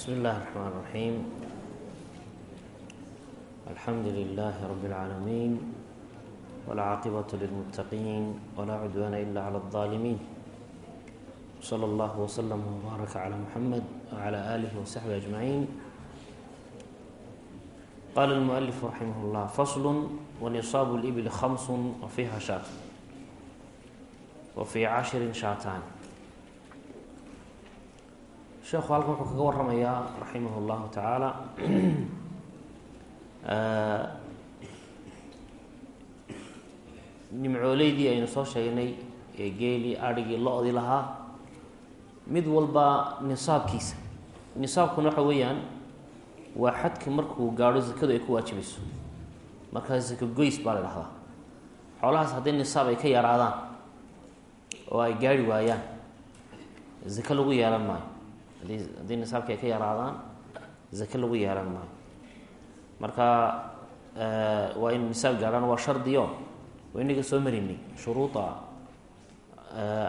بسم الله الرحمن الرحيم الحمد لله رب العالمين والعاقبة للمتقين ولا عدوان إلا على الظالمين صلى الله وسلم وبارك على محمد وعلى آله وصحبه أجمعين قال المؤلف رحمه الله فصل ونصاب الإبل خمس وفيها شاة وفي عشر شاتان sheekhu halkan wuxuu kaga waramayaa raximah اllahu tacaala nimcooleydii aynu soo sheegnay ee geelii adhigii lo-dii lahaa mid walba nisaabkiisa. Nisaabkuna waxa weeyaan waa xadka markuu gaadho zakadu ay ku waajibayso markaa zako goys baa la dhahdaa xoolahaas haddii nisaab ay ka yaraadaan oo ay gaari waayaan zako lagu yeelan maayo haddii nisaabkii ay ka yaraadaan zake lagu yeelan maayo. Marka waa in nisaab gaadhaan waa shardiyo waa inaga soo marinay shuruuda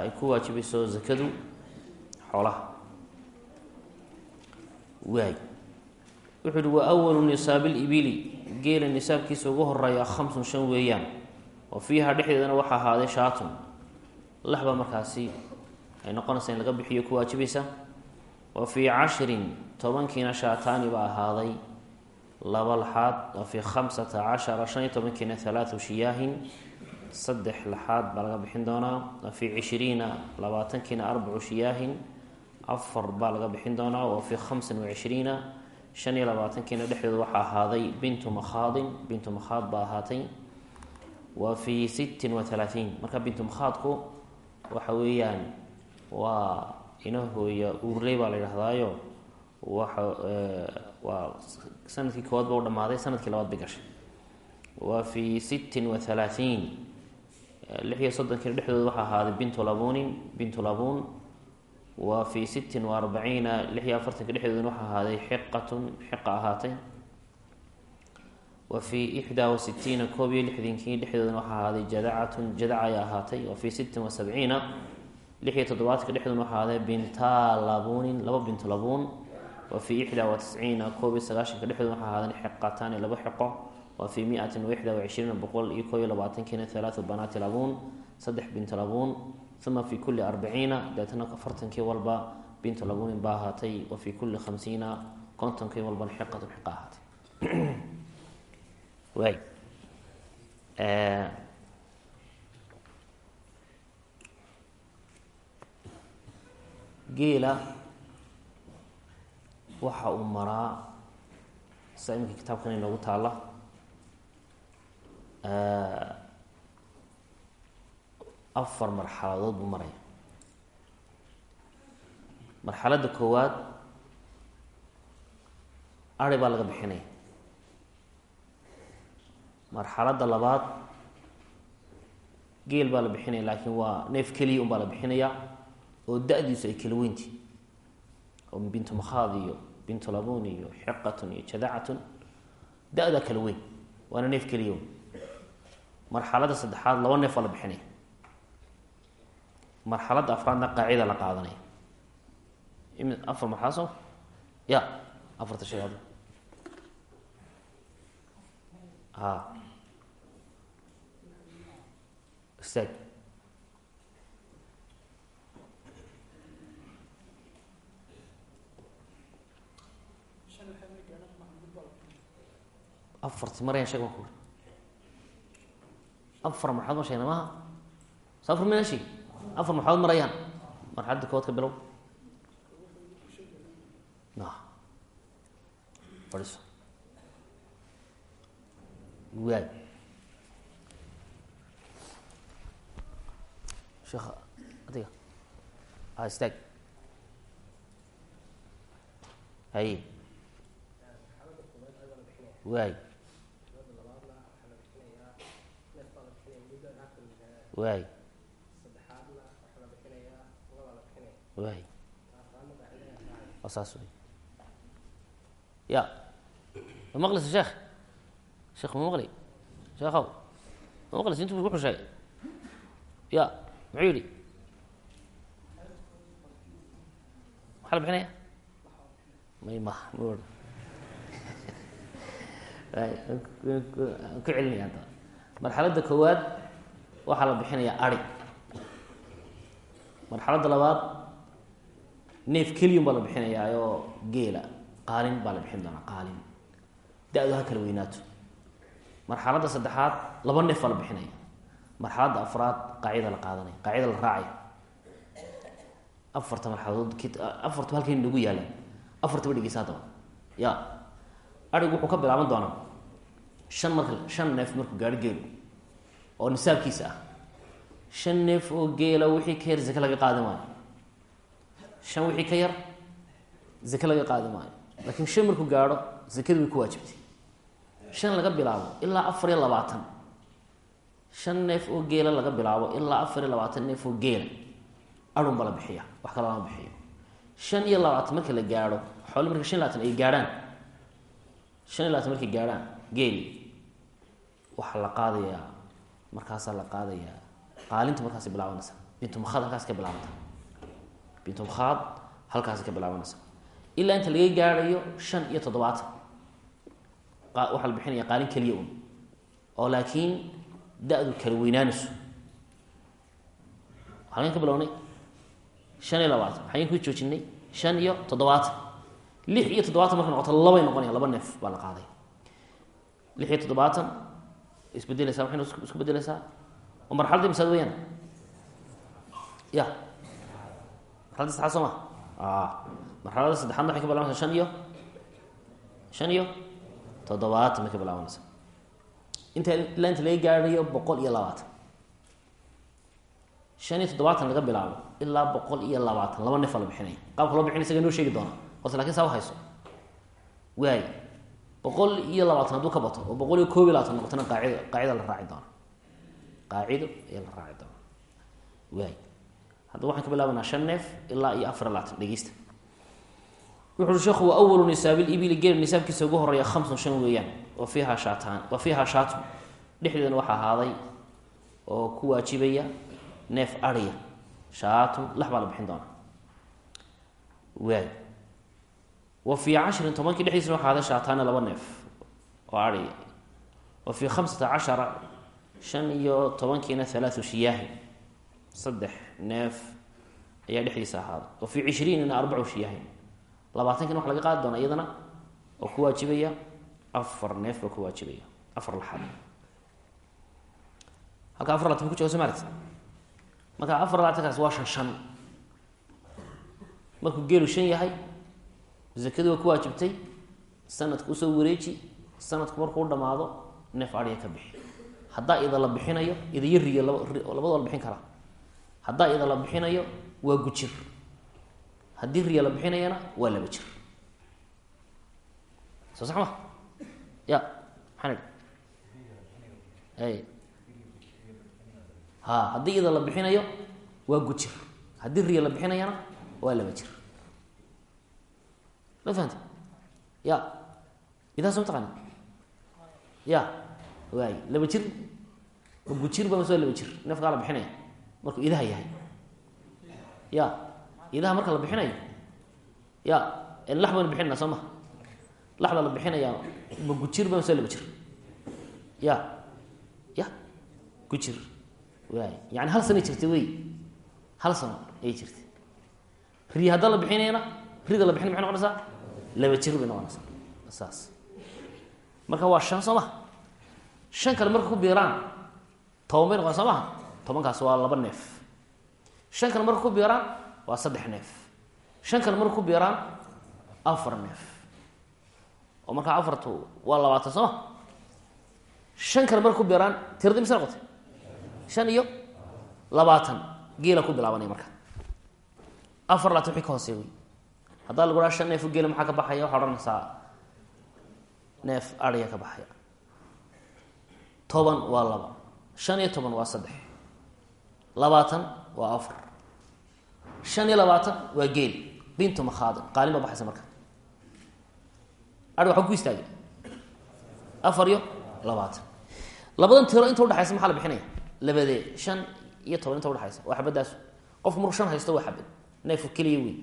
ay ku waajibayso zakadu xoolaha. Waay wuxuu uhi wa awalu nisaabilibili geela nisaabkiisa ugu horreeya khamsun shan weeyaan. Oo fiiha dhexdeedana waxaa ahaaday shaatun. Laxba markaasi ay noqonaysa in laga bixiyo ku waajibaysa wa fii cashrin tobankiina shaataani baa ahaaday. Laba laxaad wa fii khamsata cashara shan iyo tobankiina halaathu shiyaahin. Saddex laxaad baa laga bixin doonaa. Wa fii cishriina labaatankiina arbacu shiyaahin. Afar baa laga bixin doonaa. Wa fii khamsin wa cishriina shan iyo labaatankiina dhexdooda waxaa ahaaday bintu makhaadin. Bintu makhaad baa ahaatay. Wa fii sittin wa halaatiin marka bintu makhaadku waxa weeyaan waa inahooya uurley baa la yidhahdaayo waxa waa sannadkii koowaad ba u dhamaaday sannadkii labaad bay gashay. Wa fii sittin wa halaatiin lix iyo soddonkiina dhexdooda waxaa ahaaday bintu labuunin bintu labuun wa fii sittin wa arbaciina lix iyo afartanka dhexdoodana waxaa ahaaday xiqatun xiqa ahaatay. Wa fii ixdaa wa sitiina koob iyo lixdankii dhexdoodana waxaa ahaaday jadacatun jadaca ay ahaatay. Wa fii sittin wa sabciina lix iyo toddobaadka dhexdoodna waxaa ahaaday binta labuunin laba bintu labuun wa fii ixdaa wa koob iyo sagaashanka dhexdoodna waxaa ahaaday xiqataani laba xiqo wa fii miatin wa ixdaa boqol iyo koob iyo labaatankiina halaatu banaati labuun saddex bintu labuun uma fi kuli arbaciina deetana afartankii walba bintu labuunin baa ahaatay wa fii kuli khamsiina kontonkii walbana xiqatun xiqa ahaatay geela waxa uu maraa sida iminka kitaabkan inoogu taalla afar marxaladood buu maraya marxaladda koowaad ari baa laga bixinaya. Marxaladda labaad geel baa la bixinaya laakiin waa neef keliya un baa la bixinaya oo da-diisu ay kala weynti oo bintu makhaad iyo bintu labun iyo xiqatun iyo jadacatun da-daa kala weyn waana neef keliya un marxaladda saddexaad laba neef baa la bixinaya marxaladda afraadna qaacida la qaadanaya. Afar marxalad ya afarta shay hadda a istaag afarti marayaan sheeg baan ku uri afar marxalad ma sheegna maha so afar mayna sheegi afar marxaladood marayaan? Marxaladda kowaad ka bilow. Na fadhiso waay. Sheekha adiga. A istaag. Haye. Waay waay waay waa saas wey ya. Ma maqlisa sheekh sheekh ma maqli? Sheekhow ma maqlis intu wuxuu sheegay ya. Muxuu yihi maxaa la bixinaya? May maha ma ohan ku celinaya marxaladda koowaad waxaa la bixinayaa ari. Marxaladda labaad neef keliyun baa la bixinayaa geela qaalin baa la bixin doonaa qaalin. Da-du ha kala weynaato marxaladda saddexaad laba neef baa la bixinaya. Marxaladda afraad qaacida la qaadanaya qaacida la raacaya. Afarta marxaladood afartu halkan nagu yaalaan afartaba dhegeysa haddaba. Ya arigu wuxuu ka bilaaban doonaa shan marka shan neef markuu gaari geelu oo nisaabkiisa ah. Shan neef oo geela wixii ka yar zake laga qaadi maayo shan wixii ka yar zake laga qaadi maayo laakiin shan markuu gaadho zakadu way ku waajibtay. Shan laga bilaabo ilaa afar iyo labaatan. Shan neef oo geela laga bilaabo ilaa afar iyo labaatan neef oo geela. Arun baa la bixiya wax kale lama bixiyo. Shan iyo labaatan marka la gaadho xoole marka shan labaatan ay gaadhaan. Shan iyo labaatan markay gaadhaan geeli waxaa la qaadayaa markaasaa la qaadayaa qaalinta markaas bilaabanaysa. Bintumkhaad halkaas ka bilaabanta. Bintumkhaad halkaasi ka bilaabanaysa. Ilaa inta laga gaadhayo shan iyo toddobaatan. Waxaa la bixinaya qaalin keliya un oo laakiin da-du kala weynaanayso. Halkan ka bilownay. Shan iyo labaatan. Maxayn ku joojinay shan iyo toddobaatan. Lix iyo toddobaatan markay noqoto labay noqonaya laba neef baa la qaaday. Lix iyo toddobaatan isbedeleysaa waxayna isku bedeleysaa oo marxaladii misaad weyaan ya. Marxaladii saxaad soo ma? Marxalada saddexaadna waxay ka bilaabanaysaa shan iyo? Shan iyo? Toddobaatan bay ka inta ilaa inta laga gaadhayo boqol iyo labaatan shan iyo toddobaatan laga bilaabo ilaa boqol iyo labaatan. Laba neef aa la bixinaya qaabka loo bixinay isaga noo sheegi doona horta laakiin saa uhayso waay boqol iyo labaatan hadduu ka bato oo boqol iyo koob iyo labaatan noqotona qaacid qaacida la raaci doona qaacido ayaa la raaci doona waay. Haddaba waxaan ka bilaabanaa shan neef ilaa iyo afar labaatan dhegeysta. Wuxu ui sheekhu wa awalu nisaabilibili geel nisaabkiisa ugu horreeya khamsun shan weeyaan. Wa fiiha shaataan wa fiiha shaatun dhexdeedana waxaa ahaaday oo ku waajibaya neef ariya. Shaatun lax baa la bixin doonaa. Waay wa fii cashrin tobankii dhexdiisana waxa ahaaday shaataana laba neef oo ariya wa fii khamsata cashara shan iyo tobankiina halaatu shiyaahin saddex neef ayaa dhexdiisa ahaaday wa fii cishriinina arbacu shiyaahin labaatankina waxa laga qaadi doonaa iyadana oo ku waajibaya afar neef baa ku waajibaya afar laxaad. Halka afar laatan ku jooga soo maaragti marka afar labaatankaas waa shan shan. Markuu geelu shan yahay zakadu waa ku waajibtay. Sanadka u soo wareeji sanadku markuu dhamaado neef ariya ka bixi. Haddaa ida la bixinayo ida iyo riyo laba labada la bixin karaa. Haddaa ida la bixinayo waa gujir. Haddii riya la bixinayana waa laba jir. Soo sax ma? Ya maxaan ha haddii ida la bixinayo waa gujir. Haddii riya la bixinayana waa laba jir ma fahamte ya idaas ma taqaani ya waay laba jir ma gujir ba waa laba jir neefkaa la bixinaya markuu idaha yahay ya idaha marka la bixinayo ya lax baynu bixinana soo ma laxda la bixinaya ma gujir ba mase laba jir ya ya gujir waay yani hal sanay jirtay wey hal sano ayay jirtay ri haddaa la bixinayana rida la noqonaysaa laba jir bay noqonaysaa saas. Marka waa shan soo maha shan kale marka ku biiraan toban bay noqon soo maha tobankaas waa laba neef. Shan kale marka ku biiraan waa saddex neef. Shan kale marka ku biiraan afar neef. Oo markaa afartu waa labaatan soo ma shan kale marka ku biiraan tirada mise noqotay? Shan iyo labaatan. Geela ku bilaabanaya marka. Afar labaatan wixii ka hooseey wey haddaa lagu dhaha shan neef geela maxaa ka baxaya? Waxaa odhanaysaa neef ariya ka baxaya. Toban waa laba. Shan iyo toban waa saddex. Labaatan waa afar. Shan iyo labaatan waa geel. Bintu makhaadin qaalin baa baxaysa marka. Ari waxaa ku istaagay. Afar iyo labaatan. Labadan tiro inta udhexaysa maxaa la bixinaya? Labadee. Shan iyo toban inta udhexaysa waa xabaddaas qofku markuu shan haysto waa xabad. Neefku keliya wey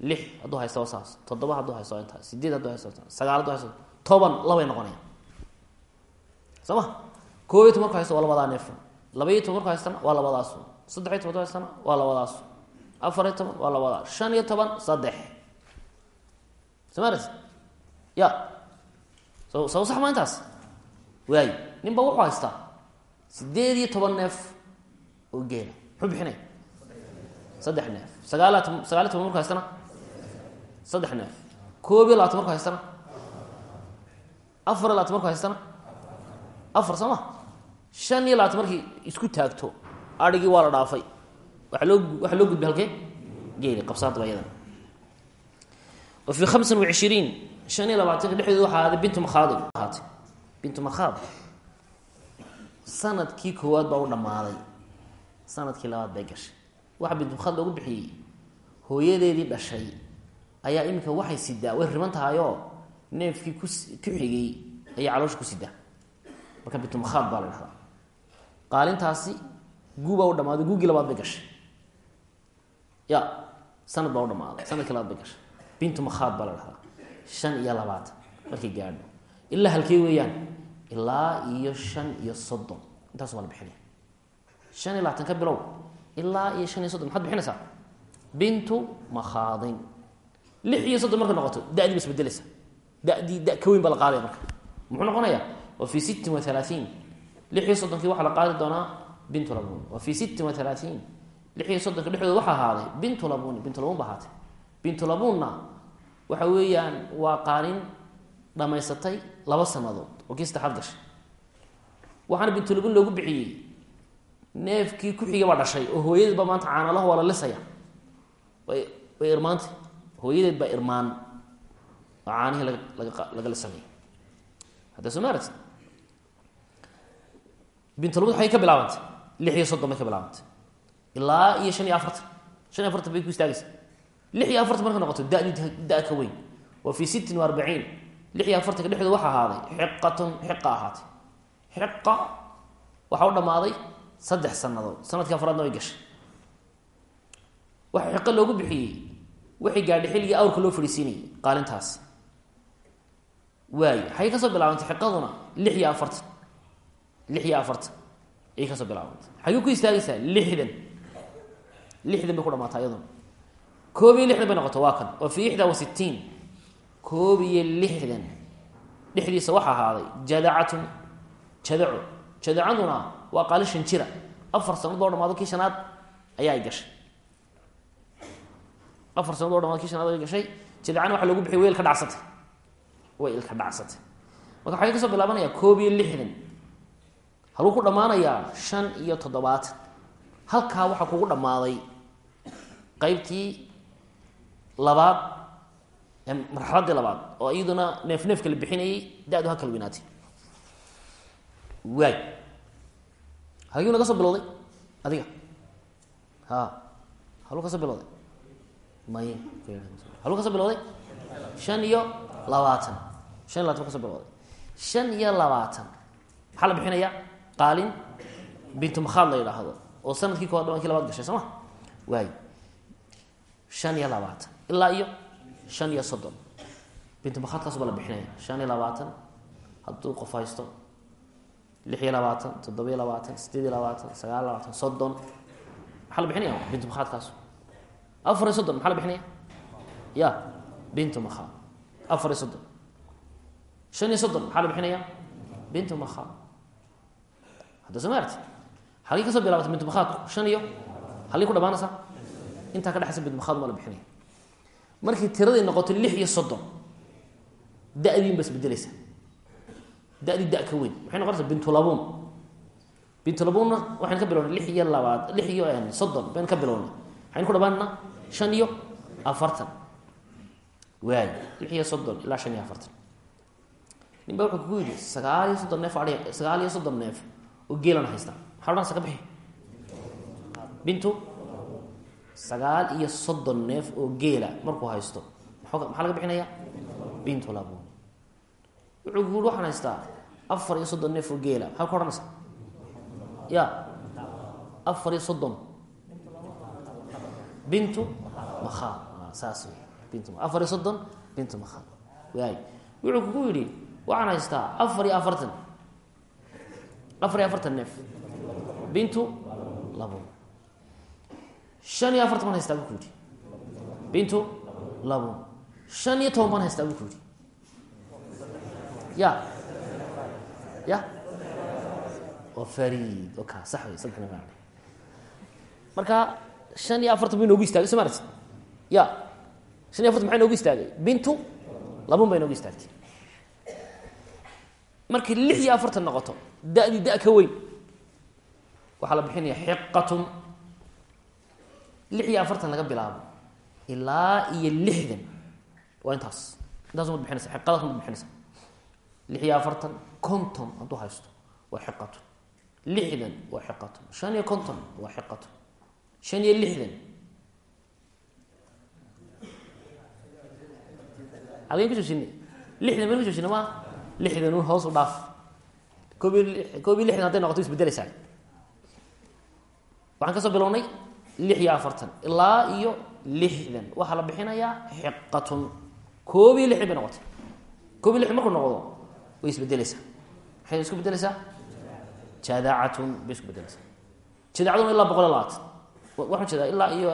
lix hadduu haysta saas toddoba hadduu haysto intaas sideed hadduu haysto sagaal hadduu haysto toban labay noqonayaan soo ma? Toban haysto waa labadaa neef laba iyo toban marku haystana waa labadaasu saddex iyo toban marku waa labadaasu afar iyo toban waa labadaa. Shan iyo toban saddex. Samaras ya. So saw sax ma intaas? Waayo ninba wuxuu haystaa sideed iyo toban neef oo geela. Muxuu bixinaya saddex neef. Sagaala sagaal iyo saddex neef koob iyo labaatan marku haystana? Afar iyo labaatan marku haystana? Afar soo ma? Shan iyo labaatan markii isku taagto adhigii waa la dhaafay. Waa loo waxaa loo gudbay halkee? Geeli qabsaadaba iyadan wa fii hamsan wa cishiriin. Shan iyo labaatanka dhexdeeda waxaa ahaaday bintu makhaadi ahaatay bintu makhaad sannadkii koowaad baa u dhammaaday. Sanadkii labaad bay gashay. Waxa bintu makhaad loogu bixiyey hooyadeedii dhashay ayaa iminka waxay sidaa way riman tahayoo neefkii ku ku xigay ayay caloosha ku sidaa. Marka bintu makhaad baa la dhahdaa qaalintaasi guubaa u dhamaaday guugii labaad bay gashay. Ya sanad baa u dhamaaday sannadkii labaad bay gashay. Bintu makhaad baa la dhahdaa shan iyo labaatan markay gaadho. Ilaa halkee weeyaan? Ilaa iyo shan iyo soddon. Intaas baa la shan iyo labaatan ka bilow. Ilaa iyo shan iyo soddon maxaad bixinaysaa? Bintu makhaadin lix iyo soddon markay noqoto dadii ba isbedeleysa dadii da ka weyn baa la qaadaya marka. Muxuu noqonayaa wa fii sittin wa halaaثiin lix iyo soddonkii waxaa la qaadi doonaa bintu labun wa fii sittin wa halaaثiin lix iyo soddonka dhexdooda waxaa ahaaday bintu labuni bintu labun ba ahaatay. Bintu labunna waxa weeyaan waa qaalin dhamaysatay laba sanadood oo kii saddexaad gashay. Waxaana bintulabun loogu bixiyey. Neefkii ku-xiga baa dhashay oo hooyadeed baa maanta caanalaha waa la lisaya. Way irmaantay hooyadeed baa irmaan oo caanihii laga laga laga lisanaya hadda soo maaragti bintulabun waxay ka bilaabantay. Lix iyo soddon bay ka bilaabantay. Ilaa iyo shan iyo afartan shan iyo afartan bay ku istaagaysa. Lix iyo afartan marka noqoto dadii da ka weyn. Wa fii sittin wa arbaciin. Lix iyo afartanka dhexdooda waxaa ahaaday xiqatun xiqa ahaatay. Xiqa waxaa u dhammaaday saddex sanadood sannadkii afraadna way gashay. Waxaa xiqo loogu bixiyey waxay gaadhay xilligii awrka loo fadhiisiinayay qaalintaasi waayo waxay ka soo bilaabantay xiqaduna lix iyo afartan lix iyo afartan ayay ka soo bilaabantay. Xagee ku istaagaysaa lixdan. Lixdan bay ku dhamaataa iyaduna. Koob iyo lixdan bay noqoto waa kan. Wa fii ixdaa wa lixdan. Dhexdiisa waxaa ahaaday jadacatun jadaco jadacaduna waa qaali shan jira. Afar sanad oo dhamaado kii shanaad ayaa ay gashay afar sanad oo dhamaado kii shanaad ay gashay jadacana waxa logu bixiy way ilka dhacsatay. Way ilka dhacsatay. Marka waxay ka soo bilaabanayaa koob iyo lixdan. Haluu ku dhammaanayaa shan iyo toddobaatan halkaa waxaa kugu dhammaaday qeybtii labaad marxaladii labaad oo iyaduna neef neefka la bixinayay da-du ha kala weynaatay waay halgiu naga soo bilowday adiga. Ha. Haluu ka soo bilowday may haluu ka soo bilowday shan iyo labaatan shan iyo labatan bilowday shan iyo labaatan maxaa la bixinayaa qaalin. Bintu makhaad la yidhaahdo oo sannadkii kood dhabankii labaad gashay soo waay. Shan iyo labaatan ilaa iyo shan iyo soddon. Bintu makhaadkaas baa la bixinaya? Shan iyo labaatan hadduu qof haysto lix iyo labaatan toddoba iyo labaatan sideed iyo labaatan sagaal labaatan soddon. Maxaa la bixinaya? Bintu makhaadkaas afar iyo soddon maxaa la bixinaya ya bintu makhaad afar iyo soddon shan iyo soddon maxaa la bixinaya bintu makhaad hadda soo maarti halkii ka soo bilaabata bintu makhaadku shan iyo halkii ku dhamaanaysaa intaa ka dhexaysa bintu makhaad maa la bixinaya markii tiraday noqoto lix iyo soddon da-diin ba isbedeleysa da-dii da ka weyn waxay noqonaysaa bintulabuun bintulabuunna waxaynu ka bilownay lix iyo labaad lix iyo soddon baynu ka bilownay waxaynu ku dhamaanna shan iyo afartan. Waay. Lix iyo soddon ilaa shan iyo afartan. Nin wuxuu kugu yidhi sagaal iyo soddon neef adhi sagaal iyo soddon neef oo geelana haysta maxaa odhanaysa ka bixi? Bintu sagaal iyo soddon neef oo geela markuu haysto. Maxaa laga bixinaya bintu labun wuxuu ku yiri waxaan haystaa afar iyo soddon neef oo geela. Maxaa ka odhanaysa ya afar iyo soddon bintu bintu afar iyo soddon bintu makhad waay wuxuu kugu yidhi waxaan haystaa afar iyo afartan. Afar iyo afartan neef. Bintu labun shan iyo afartan baan haystaa buu ku yidhi. Bintu labun shan iyo toban baan haystaa buu ku yidhi. Ya. Ya. Waa farid. O ka sax wey saddex neef marka shan iyo afartan ba inoogu istaagay soo maaragti ya shan iyo afartan maxaa inoogu istaagay bintu baa inoogu istaagtay markay lix iyo afartan noqoto da-dii da- ka weyn waxaa la bixinaya xiqatun lix iyo afartan laga bilaabo ilaa iyo lixdan waa intaas intaas umad bixinaysa xiqadaas umad bixinaysa lix iyo afartan konton hadduu haysto waa xiqatun lixdan waa xiqatun shan iyo konton waa xiqatun shan iyo lixdan halkeen ku joojinay lixdan baynu ku joojinay maa lixdan un hoos u dhaaf koob iyo koob iyo lixdan hadday noqoto isbedeleysaa waxaan ka soo bilownay lix iyo afartan ilaa iyo lixdan waxaa la bixinayaa xiqatun koob iyo lixdan bay noqotay koob iyo lixdan markuu noqdo way isbedeleysaa maxay isku bedeleysaa jadacatun bay isku boqol iyo labaatan waxaan jeedaa ilaa iyo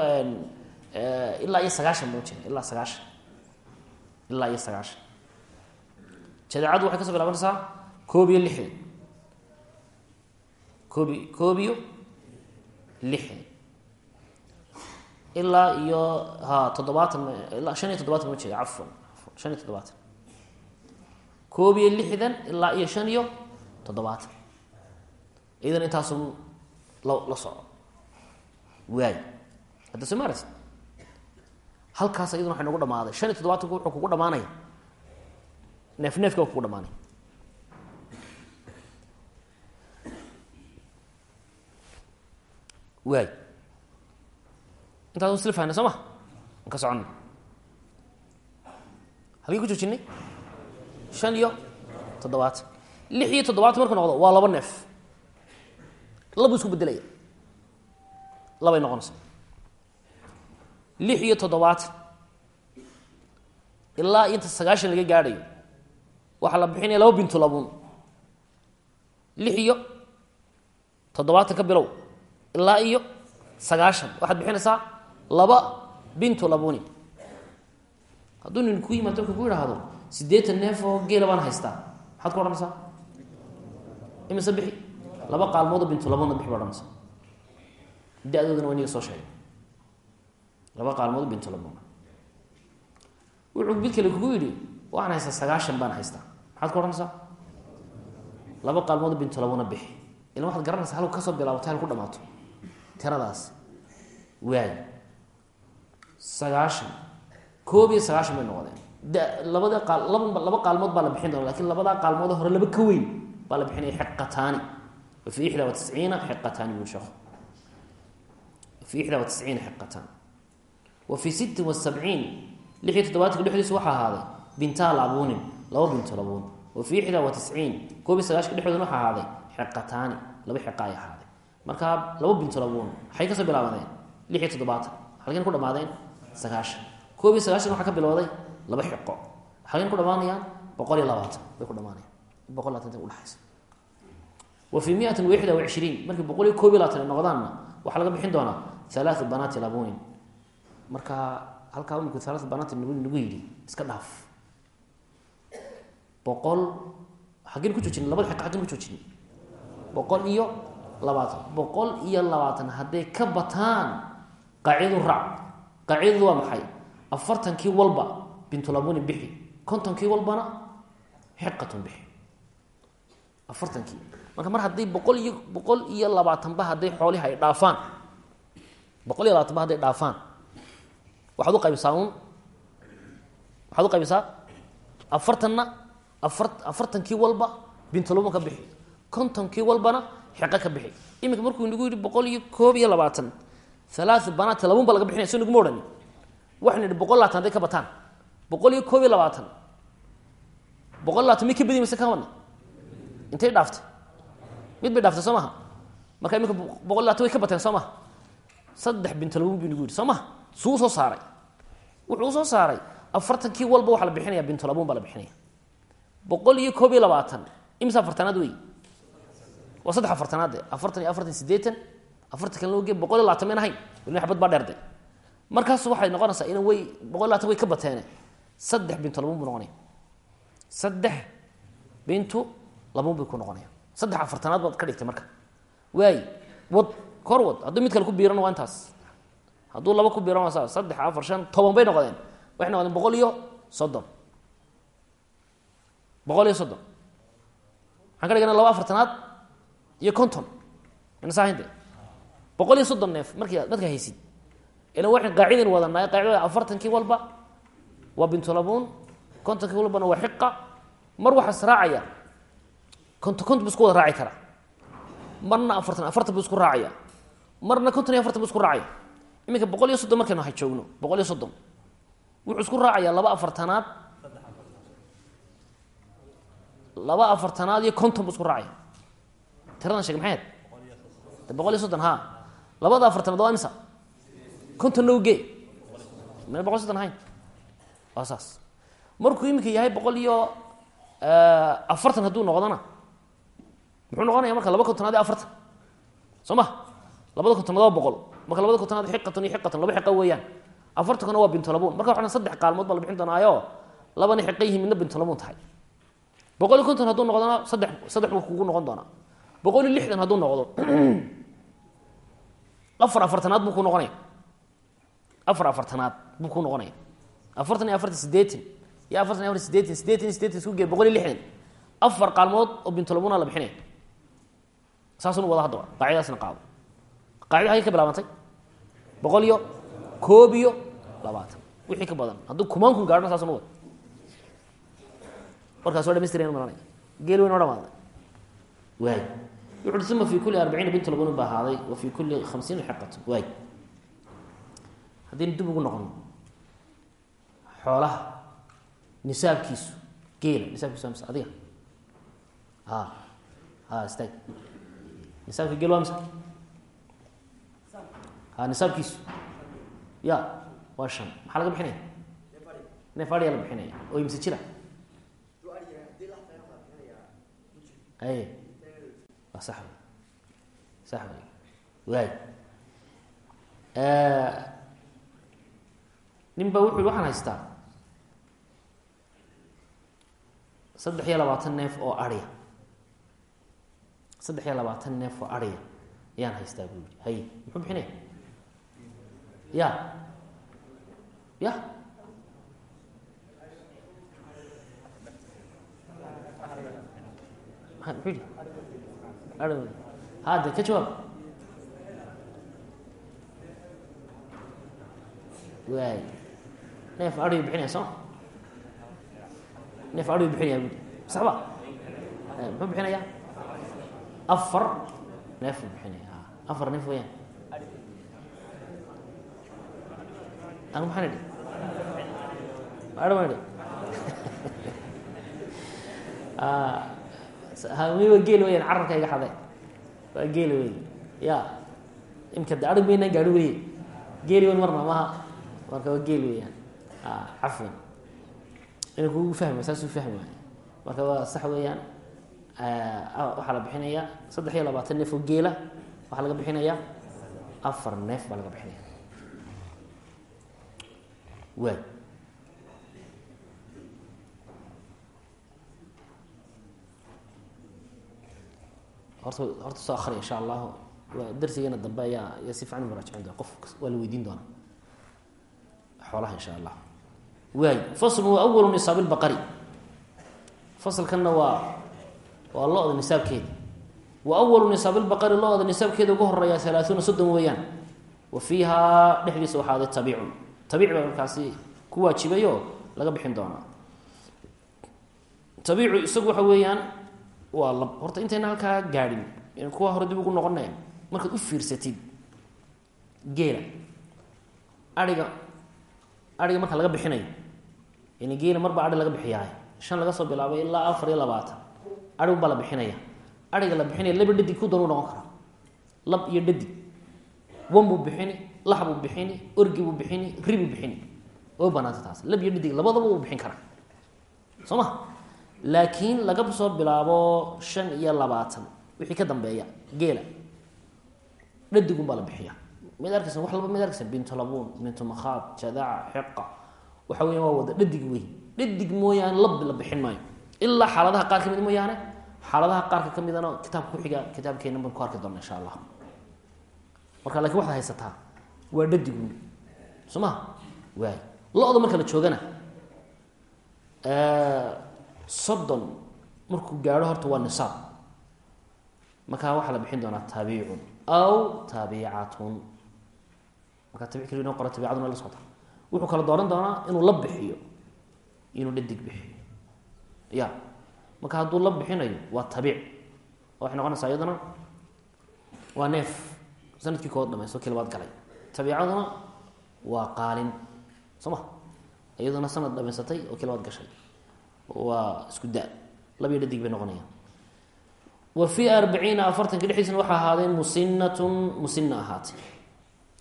ilaa iyo sagaashan baan ujeeda ilaa sagaashan. Ilaa iyo sagaashan. Jadacadu waxay ka soo bilaabanaysaa koob iyo lixdan. Koob koob iyo lixdan. Ilaa iyo ha toddobaatan ilaa shan iyo toddobaatan ma jeeda cafwan shan iyo toddobaatan. Koob iyo lixdan ilaa iyo shan iyo toddobaatan. Idan intaasun la la soco waay hadda soo maaraysa halkaas iyaduna waxay nagu dhamaaday. Shan iyo toddobaatanku wuxuu kugu dhamaanaya neef neefka kugu dhamaanaya waay intaas sla fahna soo ma? An ka soconna halkii ku joojinay? Shan iyo toddobaatan lix iyo toddobaatan markuu noqdo waa laba neef. Labu isku bedelaya labay noqonaysa lix iyo toddobaatan ilaa inta sagaashan laga gaadhayo waxaa la bixinaya laba bintu labuun. Lix iyo toddobaatan ka bilow ilaa iyo sagaashan waxaad bixinaysaa laba bintu labuni hadduu nin ku yimaado kugu yidhaahdo siddeetan neef oo geela baan haystaa maxaad ku odhanaysaa? Imise bixi laba qaalmoodoo bintu labuna bixi ba odhanaysaa da-doodana waa soo sheegay laba qaalmood bintu labuna wuxuu mid kale kugu yidhi waxaan haystaa sagaashan baan haystaa maxaad ku odhanaysaa laba qaalmood bintu labuna bixi ila waxaad garanaysaa halku ka soo bilaabato hal ku dhamaato tiradaas waay sagaashan koob iyo sagaashan bay noqdeen da labada qaal laba laba qaalmood baa la bixin doona laakiin labadaa qaalmood hore laba ka weyn baa la bixinaya xiqataani wa fi ixdaa wa tisciina xiqataani buu sheekhu fi ixdaa wa tisciina xiqataan wa fi sittin wa sabciin lix iyo toddobaatanka dhexdiisa waxaa ahaaday bintaa labuunin laba binto labuun wa fi ixdaa wa tisciin koob iyo sagaashanka dhexdoodan waxaa ahaaday xiqataani laba xiqa ay ahaaday markaa laba binto labuun waxay ka soo bilaabadeen lix iyo toddobaatan halkeen ku dhamaadeen sagaashan koob iyo sagaashan waxaa ka bilowday laba xiqo halkeen ku dhamaanayaan boqol iyo labaatan fii halaatu banaati labunin marka halkaa iminku halaatu banaati nagu yidhi iska dhaaf. Boqol xaggeen ku joojinay labada xiqa xaggeen ku joojinay boqol iyo labaatan. Boqol iyo labaatan hadday ka bataan qaacidadu raac qaacidadu waa maxay? Afartankii walba bintulabuni bixi. Kontonkii walbana xiqatun bixi. Afartankii. Marka mar haddii boqol iyo boqol iyo labaatanba hadday xoolihi ay dhaafaan boqol iyo labaatanba hadday dhaafaan. Waxaad u qaybisaa un waxaad u qaybisaa? Afartanna afar afartankii walba bintulabun ka bixi. Kontonkii walbana xiqo ka bixi. Iminka markuu nagu yidhi boqol iyo koob iyo labaatan halaatu banaati labun ba laga bixinaya so naguma odhani waxaynu idhi boqol labaatan hadday ka bataan. Boqol iyo koob iyo labaatan. Boqol labaatan mid ka badiy mise ka wadna? Intay dhaaftay mid bay dhaaftay soo maha. Marka iminka boqol labaatan way ka bateen soo maha saddex bintolabun bu nagu yidhi soo maha suu soo saaray. Wuxuu u soo saaray. Afartankii walba waxaa la bixinaya bintulabuun baa la bixinaya. Boqol iyo koob iyo labaatan. Imisa afartanaad wey waa saddex afartanaad de afartan iyo afartan sideetan afartan kan loo ge boqol iyo labaatan mayn ahayn weli xabad baa dheerde markaas waxay noqonaysaa ina way boqol iyo way ka bateene. Saddex bintulabuun buu noqonaya. Saddex bintu labuun bay ku noqonaya. Saddex afartanaad baad ka dhigtay marka. Waay wad kor wad hadduu mid kale ku biirana waa intaas. Hadduu laba ku biiran waa saas. Saddex afar shan toban bay noqdeen. Waxay noqdeen boqol iyo soddon. Boqol iyo soddon. Maxaan ka dhigana laba afartanaad iyo konton. Inasahinde boqol iyo soddon neef markii dadka haysid. Ilan waxay qaacidan wadanaa qaacidada afartankii walba waa bintulabuun kontonkii walbana waa xiqa mar waxaa israacaya konto konton bu isku wada raaci karaa. Marna afartan afartan bu isku raacaya marna konton iyo afartan bu isku raacaya iminka boqol iyo soddon markaynu joogno boqol iyo soddon. Wuxuu isku raacayaa laba afartanaad. Laba afartanaad iyo konton bu isku raacaya tiradan sheeg maxay de boqol iyo soddon ha. Labada afartanaad waa imisa? Konton nowge. Mana boqol soddon ahayn waa saas. Markuu iminka yahay boqol iyo afartan hadduu noqdona muxuu noqonaya marka laba kontonaad iyo afartan. Soo ma labada kontonaad waa boqol. Marka labada kontonaad xiqatan iyo xiqatan laba xiqa weeyaan. Afartankuna waa bintulabuun marka waxaan saddex qaalmood baa la bixin doonaayo labana xiqa yihiin midna bintulabuun tahay. Boqol iyo konton hadduu noqdona saddex saddex buu kugu noqon doonaa. Boqol iyo lixdan hadduu noqdo afar afartanaad buu ku noqonaya. Afar afartanaad buu ku noqonaya. Afartan iyo afartan sideetan iyo afartan iyo afartan sideetan sideetan sideetan isku gee boqol iyo lixdan. Afar qaalmood oo bintulabuna la bixinaya saasunu wada haddaba qaacidadaasna qaado qaacida halkay ka bilaabantay? Boqol iyo koob iyo labaatan. Wixii ka badan. Hadduu kumaan kun gaadhna saasunu wada warkaas waa dhamaystirayaan maranaya geel weyn oo dhamaaday. Waay. Wuxu uma fi kuli arbaciina bint labun ba ahaaday wa fi kuli khamsiina xiqatu waay. Haddaynu dib ugu noqono xoolaha nisaabkiisu geela nisaabkiisu waa adiga? A a istaag. Nisaabka geel waa mise nisaabkiisu. Ya waa shan. Maxaa laga bixinaya? Neef adhiyaa la bixinaya. Oo imse jira? Ay waa sax wey sax wey waay haystaa saddex iyo labaatan neef oo adhiya saddex iyo labaatan neef oo adhiya ayaan haystaa buu yihi hay muxuu bixinaya ya. Ya. Hade ka jawaab waay neef adhiyu bixinaya sooma neef adhiyu bixinaya bui saxba muxuu bixinaya afar. Neef buu bixinaya afar neef weyaan anu maxaan idhi adho maan idhi waa geel weyaan carabka iga xade waa geel wey ya. Imka de adhig maynaan gaadhi weliye geeli wen marna maha. Marka waa geel weyaan cafwan ina kugu fahma saasuu fahmi waay marka waa sax weeyaan waxaa la bixinaya. Saddex iyo labaatan neef oo geela waxaa laga bixinaya. Afar neef baa laga bixinaya waay horta horta insha allahu waa darsigeena dambe ayaa ayaa si fiican muraajicin doona qof waa la weydiin doonaa xoolaha insha allah waay. Faslun wa awalu nisaab lbaqari fasalkanna waa waa lo-da nisaabkeeda. Wa awalu nisaab lbaqari lo-da nisaabkeeda ugu horreeya halaaثuuna soddon weeyaan. Wa fiihaa dhexdiisa waxaaday tabiicun tabiic baa markaasi ku waajibayoo laga bixin doonaa tabiicu isagu waxa weeyaan waa lab horta intayna halkaa gaadhin kuwa hore dib ugu noqonaya markaad u fiirsatid geela aiga aiga marka laga bixinayo yani geela marba ai laga bixiyaay shan laga soo bilaabay ilaa afar iyo labaatan arig baa la bixinaya aiga la bixinaya laba dhadig ku doonu noqon karaa lab iyo dhadig wan buu bixini lax buu bixini orgi buu bixini ri buu bixini. Oo banaanta taas lab iyo dhidig labadaba uu bixin karaa. Soo ma? Laakiin laga soo bilaabo shan iyo labaatan wixii ka dambeeya geela. Dhadigun baa la bixiya mid arkaysa wax laba mid arkaysa bintu labuun bintu makhaad jadaca xiqa waxa weya waa wada dhadig wey dhadig mooyaane lab la bixin maayo. Ilaa xaaladaha qaar ka mid mooyaane xaaladaha qaarka ka midana kitaabka kuxiga kitaabkeena baan ku arki doona insha allah marka laakiin waxaad haysataa waa dhadigun soo ma waay lo-da marka la joogana. Soddon markuu gaadho horta waa nisaab. Markaa waxaa la bixin doonaa taabicun aw taabicatun markaa tabic keli inoo qora tabicaduna la socota wuxuu kala dooran doonaa inuu la bixiyo inuu dhadig bixiyo. Ya marka hadduu la bixinayo waa tabiic oo waxay noqonaysaa iyaduna waa neef. Sanadkii kood dhamaysto kii labaad galay tabiicaduna waa qaalin soo ma iyaduna sanad dhamaysatay oo kii labaad gashay waa isku da labiyo dhadig bay noqonayaan. Wa fii arbaciina afartanka dhexdiisna waxaa ahaaday musinatun musina ahaatay.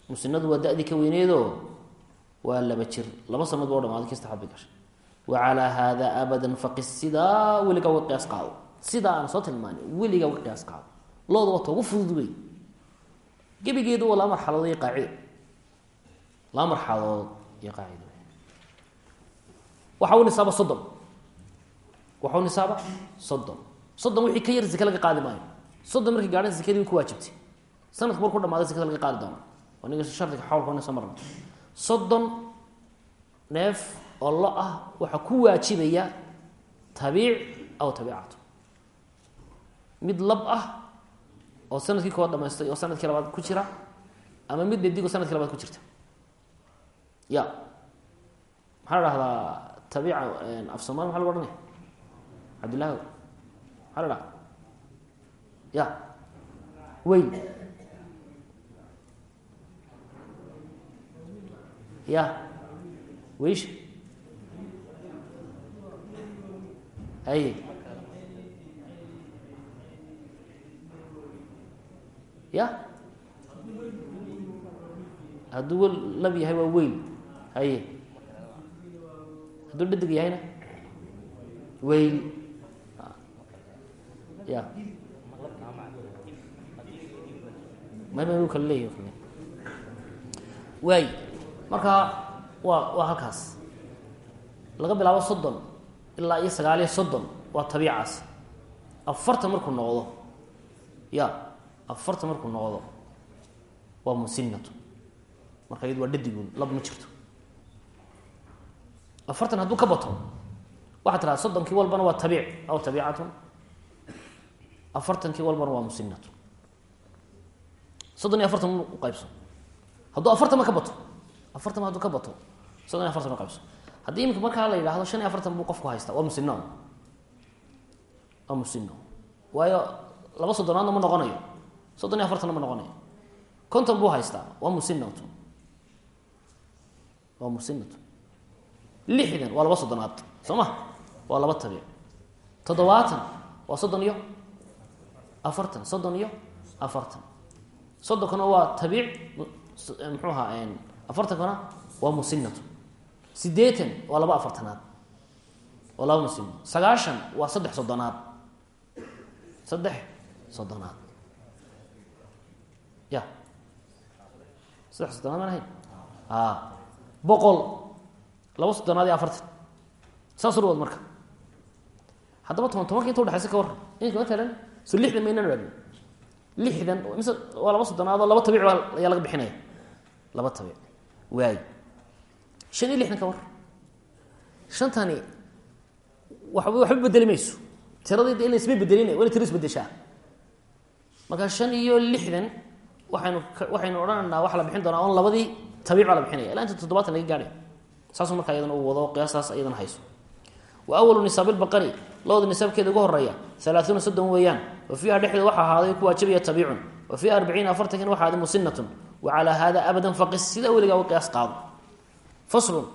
Musinadu waa ka weyneedoo waa laba jir laba sanad boo dhamaaday kii saxaad bay gashay. Wa calaa haada abadan faqis sidaa weligaa uga qiyaas qaado. Sidaa aan soo tilmaanay weligaa uga qiyaas qaado. Looda wata ugu fudud wey gebigeedu waa laba laba marxaladood iyo qaacido. Waxa u nisaaba soddon. Waxa u nisaaba soddon. Soddon wixii ka yar zake laga qaadi maayo. Soddon markii gaadhan zakadii way ku waajibtay. Sanadku markuu dhamaada zakada laga qaadi doono. Waa ninka shardiga xawlka ina soo marna soddon neef oo lo ah waxaa ku waajibaya tabiic aw tabiicatu mid lab ah oo sannadkii kooda dhamaystay oo sannadkii labaad ku jira ama mid dhadig oo sannadkii labaad ku jirta ya. Maxaa la dhahdaa tabiica af somaali maxa lagu ohanaya cabdillahi maxaa la ya. Weyn ya. Weysha haye ya. Hadduu wel lab yahay waa weyl haye hadduu dhadig yahayna weyl ya. Mama kala kale waay marka waa waa halkaas. Laga bilaabo soddon ilaa iyo sagaal iyo soddon waa tabiicaas. Afartan markuu noqdo ya afartan markuu noqdo waa musinatu marka iyadu waa dhadigun lab ma jirto afartan hadduu ka bato waxaa tiraa soddonkii walbana waa tabiic aw tabiicatun. Afartankii walbana waa musinatu soddon iyo afartan m uqaybso hadduu afartan ma ka bato afartan ma haduu ka bato soddon iyo afartan uqaybso haddii iminka markaa la yidhahdo shan iyo afartan buu qofku haysta waa musino waa musino waayo laba soddonaadna ma noqonayo. Soddon iyo afartanna ma noqonayo. Konton buu haystaa waa musinatu waa musinatu lixdan waa laba soddonaad soo ma? Waa laba tabiic. Toddobaatan waa soddon iyo afartan soddon iyo afartan. Soddonkana waa tabiic muxuu ahaa afartankana waa musinatu sideetan waa laba afartanaad. Waa laba musino sagaashan waa saddex soddonaad. Saddex soddonaad. Ya. Saddex soddonaad maan ahayn a boqol laba soddonaad iyo afartan. Saas urwad marka. Haddaba toban tobanka inta udhexaysa ka warran inka matalan so lixdan maynaan odhanin lixdan mise waa laba soddonaad oo laba tabiic ayaa laga bixinaya. Laba tabiic. Waay. Shan iyo lixdan ka war. Shantani waxba waxba bedeli mayso. Tiradayda ila isma bedelin waa marka shan iyo lixdan waxaynu waxaynu odhanaynaa waxaa la bixin doonaa on labadii tabiic baa la bixinaya. Ilaa inta toddobaatan laga gaadhay saasuu markaa iyadana uu wado qiyaastaas iyadana hayso. Wa awalu nisaab ilbaqari looda nisaabkeeda ugu horreeya alaaثuuna soddon weeyaan wa fiiha dhexdeeda waxaa ahaaday ku waajibaya tabiicun wa fii arbaciina afartankan waxa ahaaday musinatun wa calaa hada abadan faqis sidaa weligaa uga qiyaas qaado. Faslun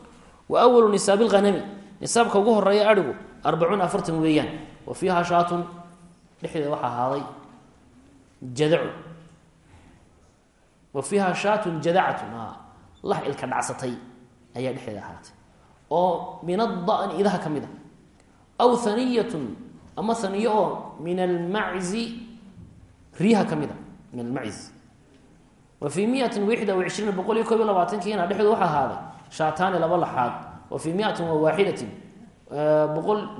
wa awalu nisaabi lghanami nisaabka ugu horreeya adhigu arbacuuna afartan weeyaan wa fiiha shaatun dhexdeeda waxaa ahaaday jadacu wa fiiha shaatun jadacatun lax ilka dhacsatay ayaa dhexdeeda ahaatay. oo min adani idaha ka mid a aw haniyatun ama haniyo oo min almaczi riyaha ka mid a min almaczi wa fii miatin wixda iyo koob iyo labaatankiina dhexdooda waxaa ahaaday shaataani laba laxaad wa fii miatin wa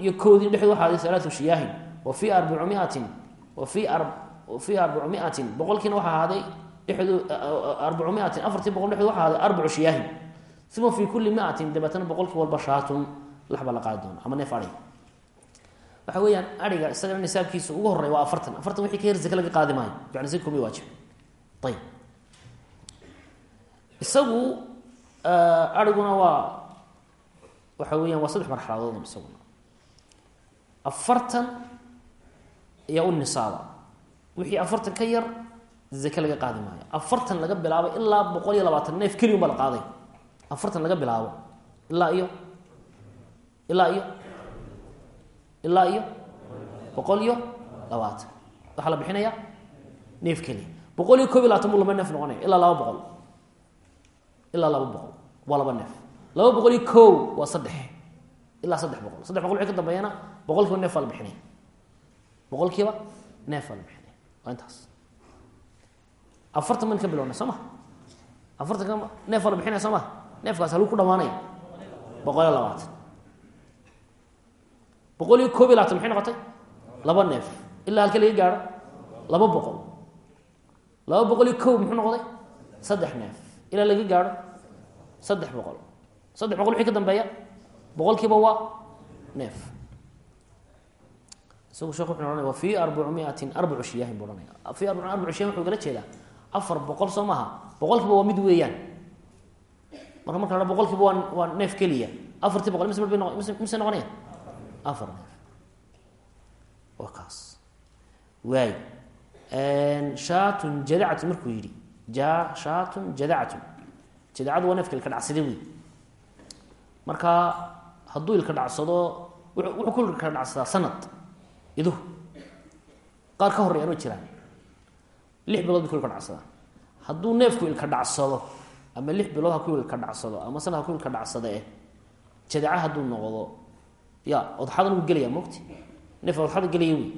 iyo koodin dhexdood waxa ahaaday alaatu shiyaahin. Wa fii arbacumiatin wa fii fii arbacumiatin boqolkiina waxaa ahaaday dhexdood arbacumiatin afartii boqol dhexdood waxa ahaaday arbacu shiyaahin uma fii kulli miatin dabeetana boqolkii walba shaatun lax baa la qaadi doona ama neef adhig waxa weeyaan adhiga isagana nisaabkiisa ugu horey waa afartan afartan wixii ka yar zake laga qaadi maayo zake kuma waajib ayib isagu adhiguna waa waxa weeyaan waa saddex marxaladood isaguna afartan ayaa u nisaaba wixii afartan ka yar zake laga qaadi maayo afartan laga bilaabo ilaa boqol iyo labaatan neef keliya un baa la qaaday afartan laga bilaabo. Ilaa iyo. Ilaa iyo. Ilaa iyo. Boqol iyo labaatan. Waxaa la bixinayaa neef keliya. Boqol iyo koob iyo labatan buu laba neef noqonaya. Ilaa laba boqol. Ilaa laba boqol. Waa laba neef. Laba boqol iyo kow waa saddex. Ilaa saddex boqol. Saddex boqol wixii ka dambeeyana boqol neef baa la bixinaya. Boqol neef baa la bixinaya. Waa intaas. Afartan man ka bilowna soo ma? Afartan neef baa la bixinaya soo ma neefkaas haluu ku dhamaanaya boqol iyo labaatan boqol iyo koob iyo labaatan maxay laba neef ilaa halka laga gaaro laba boqol laba boqol iyo kow muxuu noqday saddex neef ilaa laga gaaro saddex boqol saddex boqol wixii ka dambeeya boqolkiiba waa neef isagu shekh wuxuu ohanaya wa fii arbacumiatin arbacu shiyaahin buu ohanaya fii arba arbacu wuxuu gala jeedaa afar boqol soo maaha boqolkiiba waa mid weeyaan marka marka la boqolkiiba waa waa neef keliya. Afartii boqol mise mise noqonaya afar neef. Waa kaas. Waay shaatun jadacatun markuu yidhi. Ja shaatun jadacatun. Jadacadu waa neefka ilka dhacsada wey marka hadduu ilka dhacsado wuxuu ku ilka dhacsadaa sanad iduhu. Qaar ka horreya anoo jiraan. Lix bilood bay ku ilka dhacsadaa. Hadduu neefku ilka dhacsado ama lix bilood ha ku ilka dhacsado ama sanad ha ku ilka dhacsada eh jadaca hadduu noqdo. Ya odxadan wuu gelaya mogti neefka odxada gelaya wey.